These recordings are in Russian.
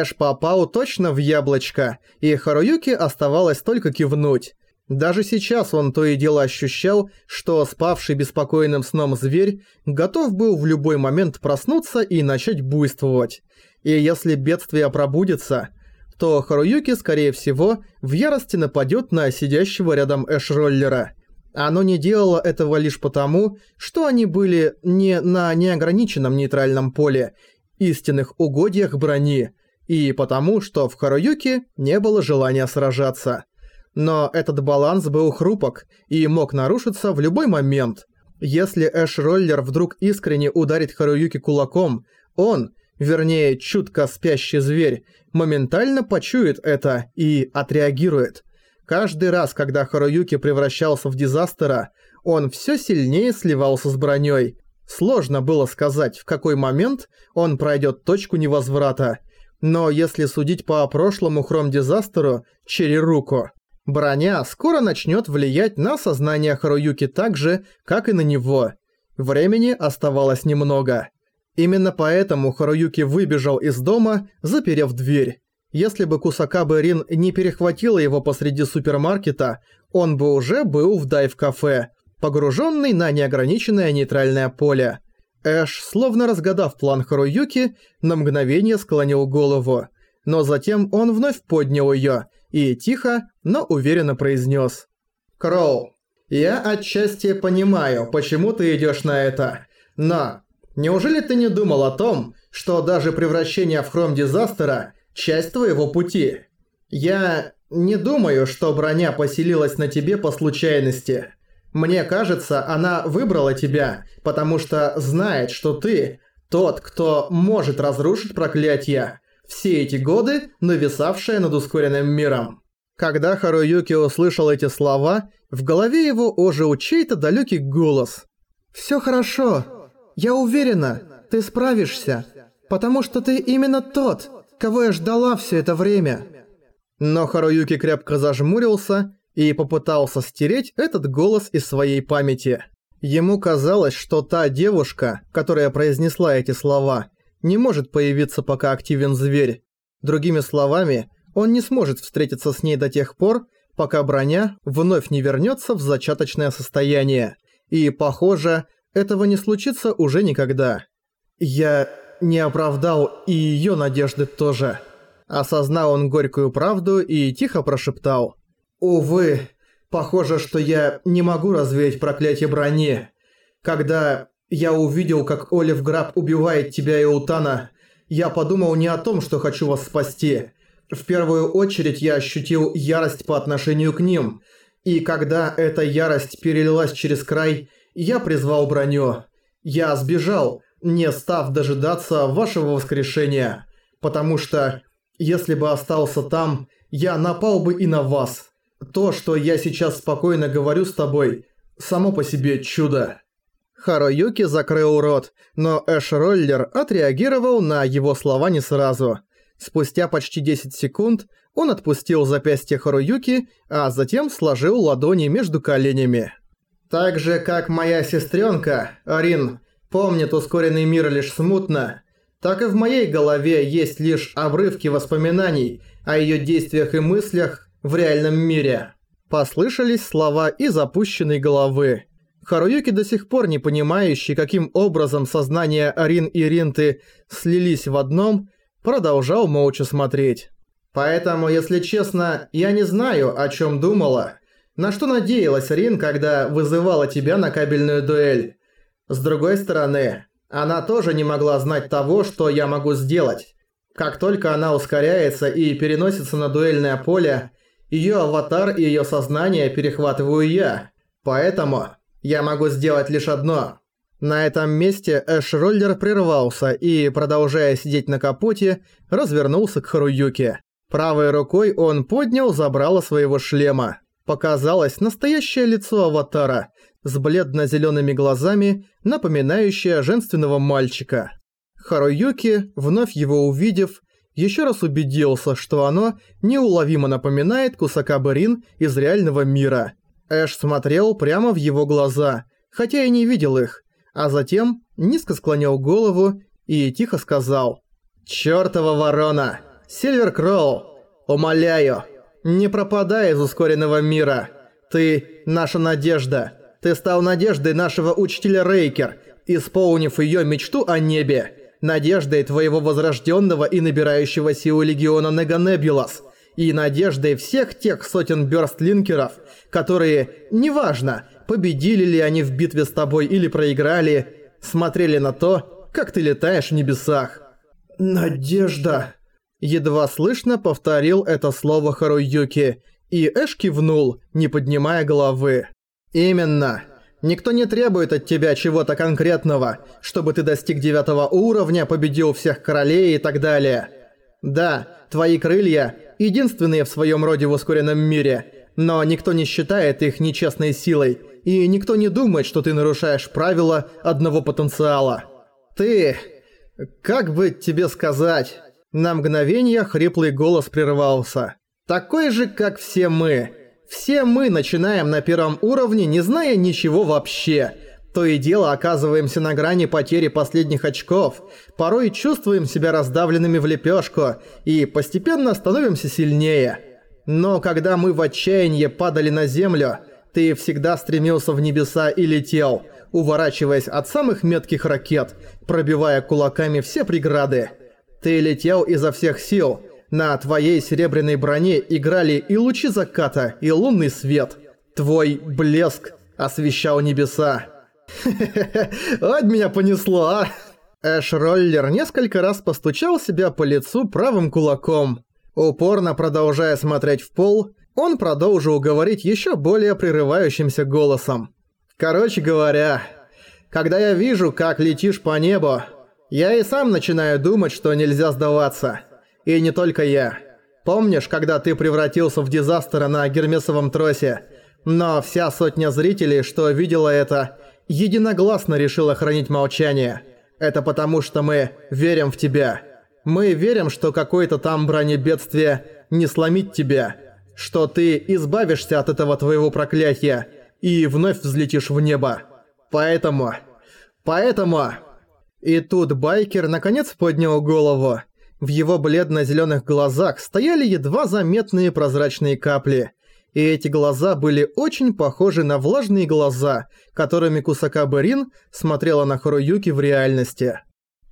Эш попал точно в яблочко, и Харуюки оставалось только кивнуть. Даже сейчас он то и дело ощущал, что спавший беспокойным сном зверь готов был в любой момент проснуться и начать буйствовать. И если бедствие пробудется, то Харуюки, скорее всего, в ярости нападет на сидящего рядом Эш-роллера. Оно не делало этого лишь потому, что они были не на неограниченном нейтральном поле, истинных угодьях брони, и потому, что в Харуюке не было желания сражаться. Но этот баланс был хрупок и мог нарушиться в любой момент. Если Эш-роллер вдруг искренне ударит Харуюки кулаком, он, вернее, чутко спящий зверь, моментально почует это и отреагирует. Каждый раз, когда Харуюки превращался в дизастера, он все сильнее сливался с броней. Сложно было сказать, в какой момент он пройдет точку невозврата. Но если судить по прошлому Хром-дизастеру, Череруку, броня скоро начнет влиять на сознание Харуюки так же, как и на него. Времени оставалось немного. Именно поэтому Харуюки выбежал из дома, заперев дверь. Если бы Кусакабе Рин не перехватила его посреди супермаркета, он бы уже был в дайв-кафе, погруженный на неограниченное нейтральное поле. Эш, словно разгадав план Харуюки, на мгновение склонил голову. Но затем он вновь поднял её и тихо, но уверенно произнес: «Кроу, я отчасти понимаю, почему ты идёшь на это, но Неужели ты не думал о том, что даже превращение в хром-дизастера – часть твоего пути? Я не думаю, что броня поселилась на тебе по случайности. Мне кажется, она выбрала тебя, потому что знает, что ты – тот, кто может разрушить проклятие, все эти годы нависавшее над ускоренным миром. Когда Харуюки услышал эти слова, в голове его ожил чей-то далекий голос. «Всё хорошо, я уверена, ты справишься, потому что ты именно тот, кого я ждала все это время». Но Харуюки крепко зажмурился и попытался стереть этот голос из своей памяти. Ему казалось, что та девушка, которая произнесла эти слова, не может появиться, пока активен зверь. Другими словами, он не сможет встретиться с ней до тех пор, пока броня вновь не вернется в зачаточное состояние. И, похоже, этого не случится уже никогда. Я не оправдал и её надежды тоже. Осознал он горькую правду и тихо прошептал. «Увы, похоже, что я не могу развеять проклятие брони. Когда я увидел, как Олив Граб убивает тебя и Утана, я подумал не о том, что хочу вас спасти. В первую очередь я ощутил ярость по отношению к ним. И когда эта ярость перелилась через край, я призвал броню. Я сбежал, не став дожидаться вашего воскрешения, потому что, если бы остался там, я напал бы и на вас. То, что я сейчас спокойно говорю с тобой, само по себе чудо». Харуюки закрыл рот, но Эш-роллер отреагировал на его слова не сразу. Спустя почти 10 секунд он отпустил запястье Харуюки, а затем сложил ладони между коленями. Так же, как моя сестренка, Арин, помнит ускоренный мир лишь смутно, так и в моей голове есть лишь обрывки воспоминаний о ее действиях и мыслях в реальном мире. Послышались слова из опущенной головы. Харуюки до сих пор не понимающий, каким образом сознания Арин и Ринты слились в одном, продолжал молча смотреть. Поэтому, если честно, я не знаю, о чем думала, на что надеялась Рин, когда вызывала тебя на кабельную дуэль? С другой стороны, она тоже не могла знать того, что я могу сделать. Как только она ускоряется и переносится на дуэльное поле, её аватар и её сознание перехватываю я. Поэтому я могу сделать лишь одно. На этом месте Эш-роллер прервался и, продолжая сидеть на капоте, развернулся к Харуюке. Правой рукой он поднял забрало своего шлема показалось настоящее лицо аватара с бледно-зелёными глазами, напоминающее женственного мальчика. Харуюки, вновь его увидев, ещё раз убедился, что оно неуловимо напоминает Кусакабе Рин из реального мира. Эш смотрел прямо в его глаза, хотя и не видел их, а затем низко склонил голову и тихо сказал «Чёртова ворона! Сильвер Кроу, умоляю, не пропадай из ускоренного мира. Ты – наша надежда. Ты стал надеждой нашего учителя Рейкер, исполнив ее мечту о небе. Надеждой твоего возрожденного и набирающего силу легиона Неганебулас. И надеждой всех тех сотен бёрстлинкеров, которые, неважно, победили ли они в битве с тобой или проиграли, смотрели на то, как ты летаешь в небесах. «Надежда!» Едва слышно повторил это слово Харуюки, и Эш кивнул, не поднимая головы. «Именно. Никто не требует от тебя чего-то конкретного, чтобы ты достиг девятого уровня, победил всех королей и так далее. Да, твои крылья – единственные в своем роде в ускоренном мире, но никто не считает их нечестной силой, и никто не думает, что ты нарушаешь правила одного потенциала. Ты... как бы тебе сказать... На мгновение хриплый голос прервался. «Такой же, как все мы. Все мы начинаем на первом уровне, не зная ничего вообще. То и дело оказываемся на грани потери последних очков, порой чувствуем себя раздавленными в лепешку и постепенно становимся сильнее. Но когда мы в отчаянии падали на землю, ты всегда стремился в небеса и летел, уворачиваясь от самых метких ракет, пробивая кулаками все преграды. Ты летел изо всех сил. На твоей серебряной броне играли и лучи заката, и лунный свет. Твой блеск освещал небеса. Хе-хе-хе, вот меня понесло, а! Эш-роллер несколько раз постучал себя по лицу правым кулаком. Упорно продолжая смотреть в пол, он продолжил говорить еще более прерывающимся голосом. «Короче говоря, когда я вижу, как летишь по небу, я и сам начинаю думать, что нельзя сдаваться. И не только я. Помнишь, когда ты превратился в дизастера на Гермесовом тросе? Но вся сотня зрителей, что видела это, единогласно решила хранить молчание. Это потому, что мы верим в тебя. Мы верим, что какое-то там бронебедствие не сломит тебя. Что ты избавишься от этого твоего проклятия и вновь взлетишь в небо. Поэтому... Поэтому... И тут байкер наконец поднял голову. В его бледно-зелёных глазах стояли едва заметные прозрачные капли. И эти глаза были очень похожи на влажные глаза, которыми Кусака Берин смотрела на Харуюки в реальности.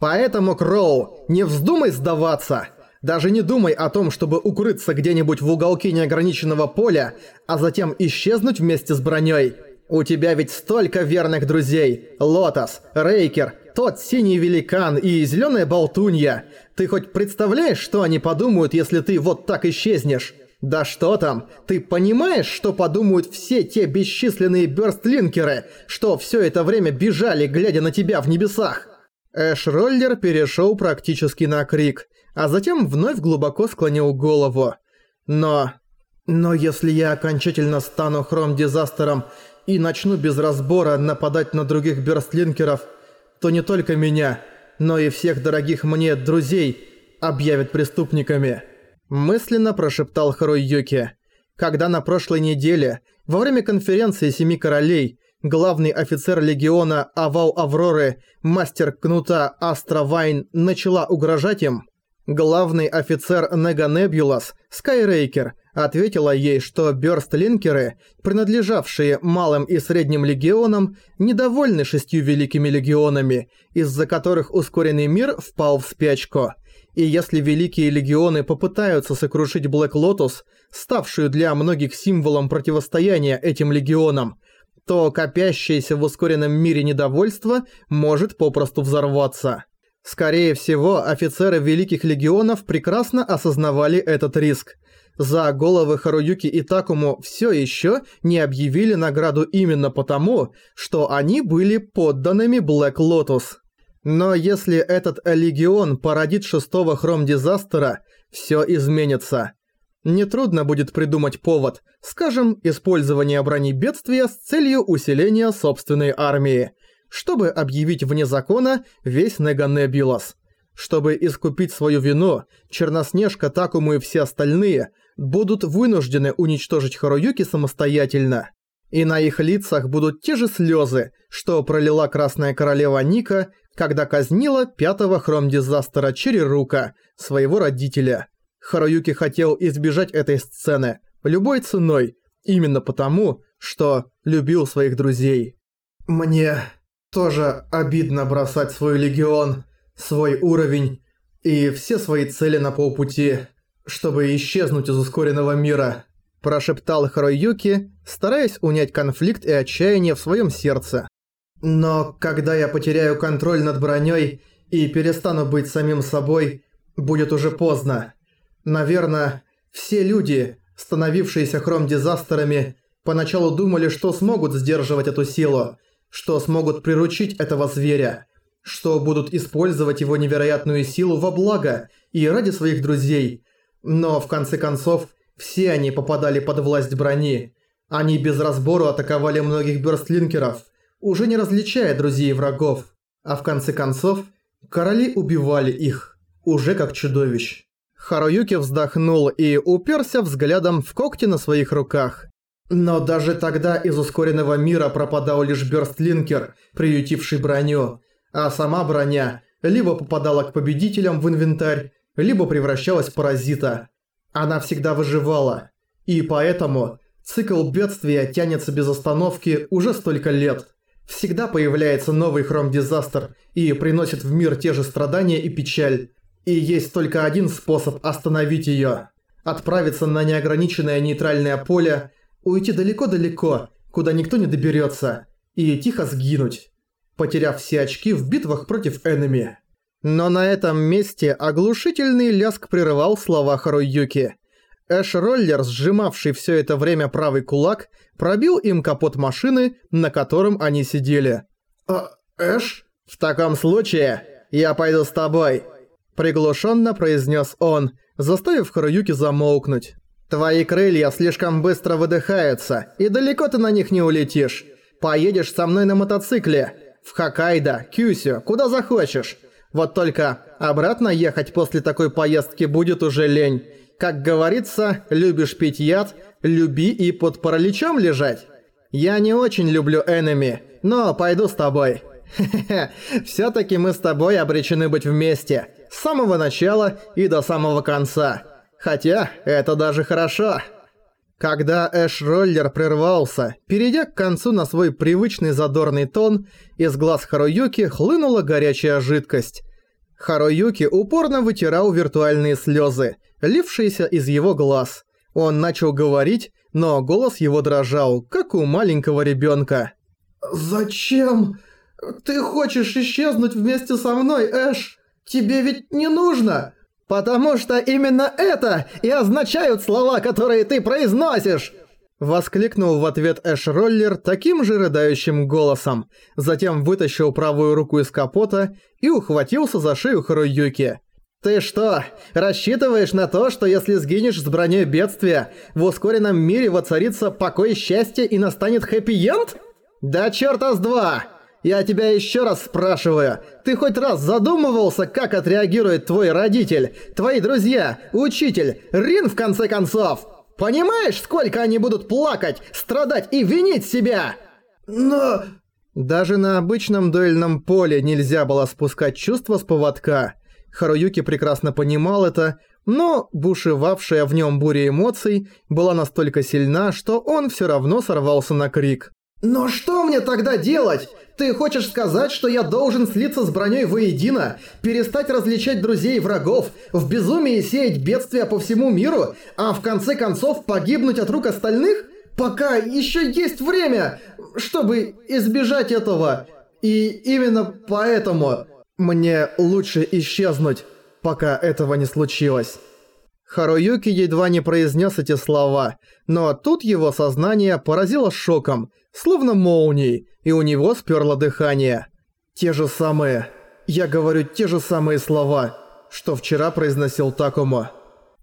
«Поэтому, Кроу, не вздумай сдаваться!» Даже не думай о том, чтобы укрыться где-нибудь в уголке неограниченного поля, а затем исчезнуть вместе с броней. У тебя ведь столько верных друзей. Лотос, Рейкер, тот синий великан и зеленая болтунья. Ты хоть представляешь, что они подумают, если ты вот так исчезнешь? Да что там, ты понимаешь, что подумают все те бесчисленные бёрстлинкеры, что все это время бежали, глядя на тебя в небесах? Эш-роллер перешел практически на крик, а затем вновь глубоко склонил голову. Но... Но если я окончательно стану хром-дизастером и начну без разбора нападать на других бёрстлинкеров, то не только меня, но и всех дорогих мне друзей объявят преступниками. Мысленно прошептал Харуюки. Когда на прошлой неделе, во время конференции Семи Королей, главный офицер легиона Авал Авроры, мастер кнута Астра Вайн, начала угрожать им, главный офицер Нега Небулас, Скайрейкер, ответила ей, что бёрстлинкеры, принадлежавшие малым и средним легионам, недовольны шестью великими легионами, из-за которых ускоренный мир впал в спячку. И если великие легионы попытаются сокрушить Блэк Лотус, ставшую для многих символом противостояния этим легионам, то копящееся в ускоренном мире недовольство может попросту взорваться. Скорее всего, офицеры Великих Легионов прекрасно осознавали этот риск – за головы Харуюки и Такому все еще не объявили награду именно потому, что они были подданными Блэк Лотус. Но если этот Легион породит шестого Хром-Дизастера, все изменится. Нетрудно будет придумать повод, скажем, использование брони бедствия с целью усиления собственной армии, чтобы объявить вне закона весь Неганебулас. Чтобы искупить свою вину, Черноснежка, Такому и все остальные будут вынуждены уничтожить Харуюки самостоятельно. И на их лицах будут те же слезы, что пролила Красная Королева Ника, когда казнила пятого хром-дизастера Черерука, своего родителя. Харуюки хотел избежать этой сцены любой ценой, именно потому, что любил своих друзей. «Мне тоже обидно бросать свой легион, свой уровень и все свои цели на полпути, чтобы исчезнуть из ускоренного мира», прошептал Харуюки, стараясь унять конфликт и отчаяние в своем сердце. «Но когда я потеряю контроль над броней и перестану быть самим собой, будет уже поздно. Наверное, все люди, становившиеся хром-дизастерами, поначалу думали, что смогут сдерживать эту силу, что смогут приручить этого зверя, что будут использовать его невероятную силу во благо и ради своих друзей. Но в конце концов, все они попадали под власть брони. Они без разбору атаковали многих бёрстлинкеров, уже не различая друзей и врагов. А в конце концов, короли убивали их, уже как чудовищ. Харуюки вздохнул и уперся взглядом в когти на своих руках. Но даже тогда из ускоренного мира пропадал лишь Бёрстлинкер, приютивший броню, а сама броня либо попадала к победителям в инвентарь, либо превращалась в паразита. Она всегда выживала. И поэтому цикл бедствия тянется без остановки уже столько лет. Всегда появляется новый хром-дизастер и приносит в мир те же страдания и печаль. И есть только один способ остановить её. Отправиться на неограниченное нейтральное поле, уйти далеко-далеко, куда никто не доберётся, и тихо сгинуть, потеряв все очки в битвах против энеми. Но на этом месте оглушительный ляск прерывал слова Харуюки. Эш-роллер, сжимавший все это время правый кулак, пробил им капот машины, на котором они сидели. «А, Эш? В таком случае я пойду с тобой», – приглушенно произнес он, заставив Харуюки замолкнуть. «Твои крылья слишком быстро выдыхаются, и далеко ты на них не улетишь. Поедешь со мной на мотоцикле. В Хоккайдо, Кюсю, куда захочешь. Вот только обратно ехать после такой поездки будет уже лень. Как говорится, любишь пить яд, люби и под параличом лежать. Я не очень люблю энеми, но пойду с тобой. Хе-хе, всё-таки мы с тобой обречены быть вместе. С самого начала и до самого конца. Хотя, это даже хорошо. Когда Эш-роллер прервался, перейдя к концу на свой привычный задорный тон, из глаз Харуюки хлынула горячая жидкость. Харуюки упорно вытирал виртуальные слезы, лившиеся из его глаз. Он начал говорить, но голос его дрожал, как у маленького ребенка. «Зачем? Ты хочешь исчезнуть вместе со мной, Эш? Тебе ведь не нужно!» «Потому что именно это и означают слова, которые ты произносишь!» Воскликнул в ответ Эш-роллер таким же рыдающим голосом, затем вытащил правую руку из капота и ухватился за шею Харуюки. «Ты что, рассчитываешь на то, что если сгинешь с броней бедствия, в ускоренном мире воцарится покой и счастье и настанет хэппи-энд? Да чёрта с два!» Я тебя еще раз спрашиваю, ты хоть раз задумывался, как отреагирует твой родитель, твои друзья, учитель, Рин в конце концов? Понимаешь, сколько они будут плакать, страдать и винить себя? Но... Даже на обычном дуэльном поле нельзя было спускать чувства с поводка. Харуюки прекрасно понимал это, но бушевавшая в нем буря эмоций была настолько сильна, что он все равно сорвался на крик. «Но что мне тогда делать? Ты хочешь сказать, что я должен слиться с броней воедино, перестать различать друзей и врагов, в безумии сеять бедствия по всему миру, а в конце концов погибнуть от рук остальных? Пока еще есть время, чтобы избежать этого. И именно поэтому мне лучше исчезнуть, пока этого не случилось. Харуюки едва не произнес эти слова, но тут его сознание поразило шоком, словно молнией, и у него сперло дыхание. Те же самые... Я говорю те же самые слова, что вчера произносил Такому.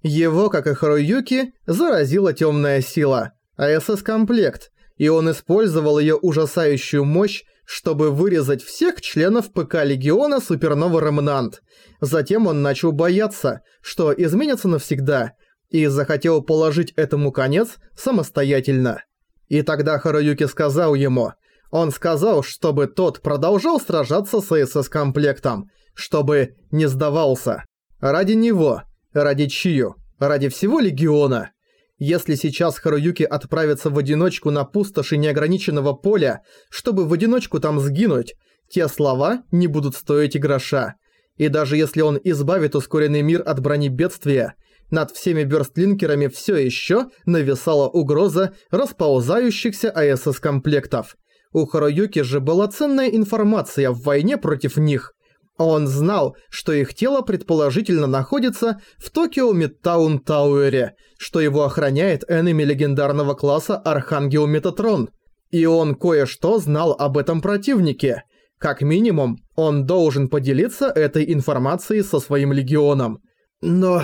Его, как и Харуюки, заразила темная сила, АСС-комплект, и он использовал ее ужасающую мощь, чтобы вырезать всех членов ПК Легиона Супернова Ремнант. Затем он начал бояться, что изменится навсегда, и захотел положить этому конец самостоятельно. И тогда Харуюки сказал ему, он сказал, чтобы тот продолжал сражаться с СС-комплектом, чтобы не сдавался. Ради него, ради Чию, Ради всего Легиона. Если сейчас Харуюки отправится в одиночку на пустоши неограниченного поля, чтобы в одиночку там сгинуть, те слова не будут стоить и гроша. И даже если он избавит ускоренный мир от брони бедствия, над всеми бёрстлинкерами всё ещё нависала угроза расползающихся АСС-комплектов. У Харуюки же была ценная информация в войне против них. Он знал, что их тело предположительно находится в Токио Мидтаун Тауэре, что его охраняет энеми легендарного класса Архангел Метатрон. И он кое-что знал об этом противнике. Как минимум, он должен поделиться этой информацией со своим легионом. Но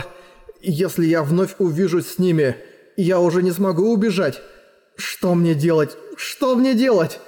если я вновь увижусь с ними, я уже не смогу убежать. Что мне делать? Что мне делать?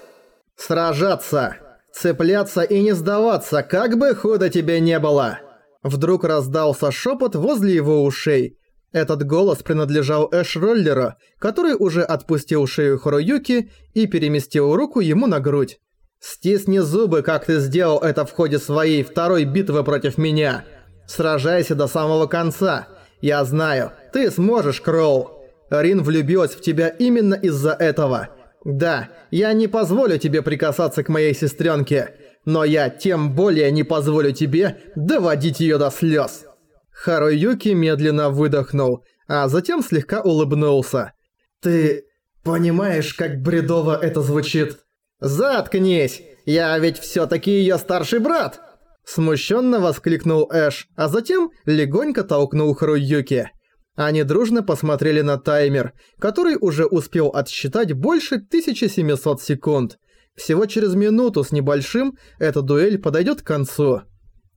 Сражаться. Цепляться и не сдаваться, как бы худо тебе не было. Вдруг раздался шепот возле его ушей. Этот голос принадлежал Эш-роллеру, который уже отпустил шею Хоруюки и переместил руку ему на грудь. «Стисни зубы, как ты сделал это в ходе своей второй битвы против меня. Сражайся до самого конца. Я знаю, ты сможешь, Кроу. Рин влюбилась в тебя именно из-за этого. Да, я не позволю тебе прикасаться к моей сестренке, но я тем более не позволю тебе доводить ее до слез. Харуюки медленно выдохнул, а затем слегка улыбнулся. «Ты понимаешь, как бредово это звучит?» «Заткнись! Я ведь всё-таки её старший брат!» Смущенно воскликнул Эш, а затем легонько толкнул Харуюки. Они дружно посмотрели на таймер, который уже успел отсчитать больше 1700 секунд. Всего через минуту с небольшим эта дуэль подойдет к концу.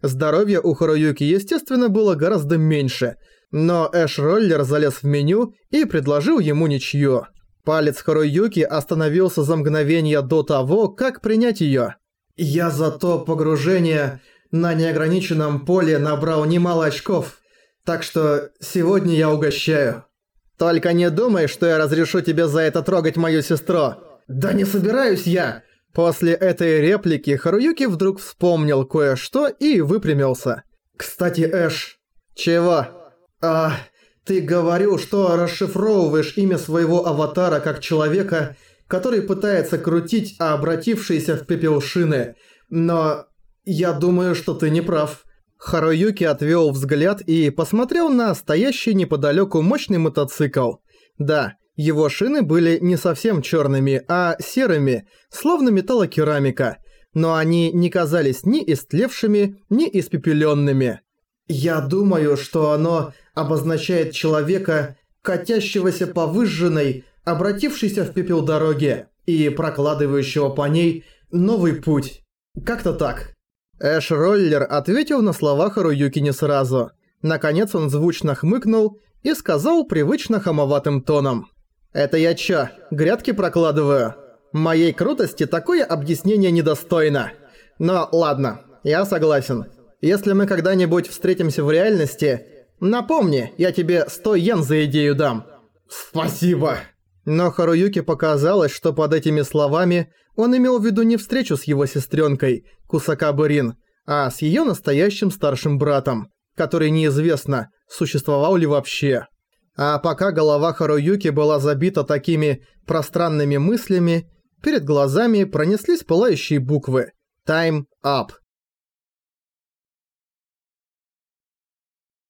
Здоровье у Харуюки, естественно, было гораздо меньше, но Эш-роллер залез в меню и предложил ему ничью. Палец Харуюки остановился за мгновение до того, как принять её. «Я за то погружение на неограниченном поле набрал немало очков, так что сегодня я угощаю. Только не думай, что я разрешу тебе за это трогать мою сестру. Да не собираюсь я. После этой реплики Харуюки вдруг вспомнил кое-что и выпрямился. Кстати, Эш. Чего? А, ты говорил, что расшифровываешь имя своего аватара как человека, который пытается крутить, обратившийся в пепел шины. Но я думаю, что ты не прав. Харуюки отвел взгляд и посмотрел на стоящий неподалеку мощный мотоцикл. Да, его шины были не совсем черными, а серыми, словно металлокерамика, но они не казались ни истлевшими, ни испепеленными. «Я думаю, что оно обозначает человека, катящегося по выжженной, обратившейся в пепел дороге и прокладывающего по ней новый путь. Как-то так». Эш-роллер ответил на слова Харуюки не сразу. Наконец он звучно хмыкнул и сказал привычно хамоватым тоном. «Это я чё, грядки прокладываю? Моей крутости такое объяснение недостойно. Но ладно, я согласен. Если мы когда-нибудь встретимся в реальности, напомни, я тебе 100 йен за идею дам». «Спасибо!» Но Харуюке показалось, что под этими словами он имел в виду не встречу с его сестренкой Кусакабы Рин, а с ее настоящим старшим братом, который неизвестно, существовал ли вообще. А пока голова Харуюки была забита такими пространными мыслями, перед глазами пронеслись пылающие буквы «Time Up».